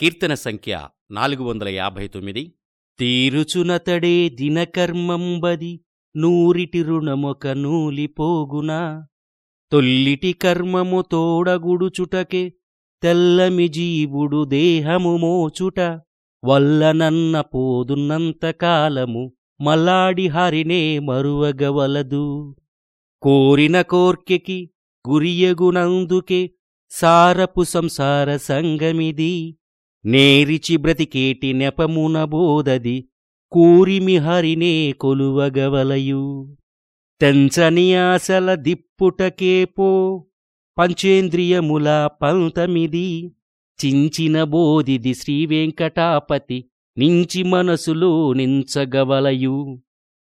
కీర్తన సంఖ్య నాలుగు వందల యాభై తొమ్మిది తీరుచునతడే దినకర్మంబది నూరిటి రుణమొక నూలిపోగునా తొల్లిటి కర్మము తోడగుడుచుటకే తెల్లమి జీవుడు దేహము మోచుట. వల్లనన్న పోదున్నంత కాలము హరినే మరువగవలదు. కోరిన కోర్కెకి గురియగునందుకే సారపు సంసార సంగమిది. నేరిచి బ్రతికేటి నెపమున బోదది కూరిమి హరినే కొలువగవలయు. తెంచని ఆశల దిప్పుటకేపో పంచేంద్రియముల పంతమిది. చించిన బోధిది శ్రీవెంకటాపతి నించి మనసులో నించగవలయు.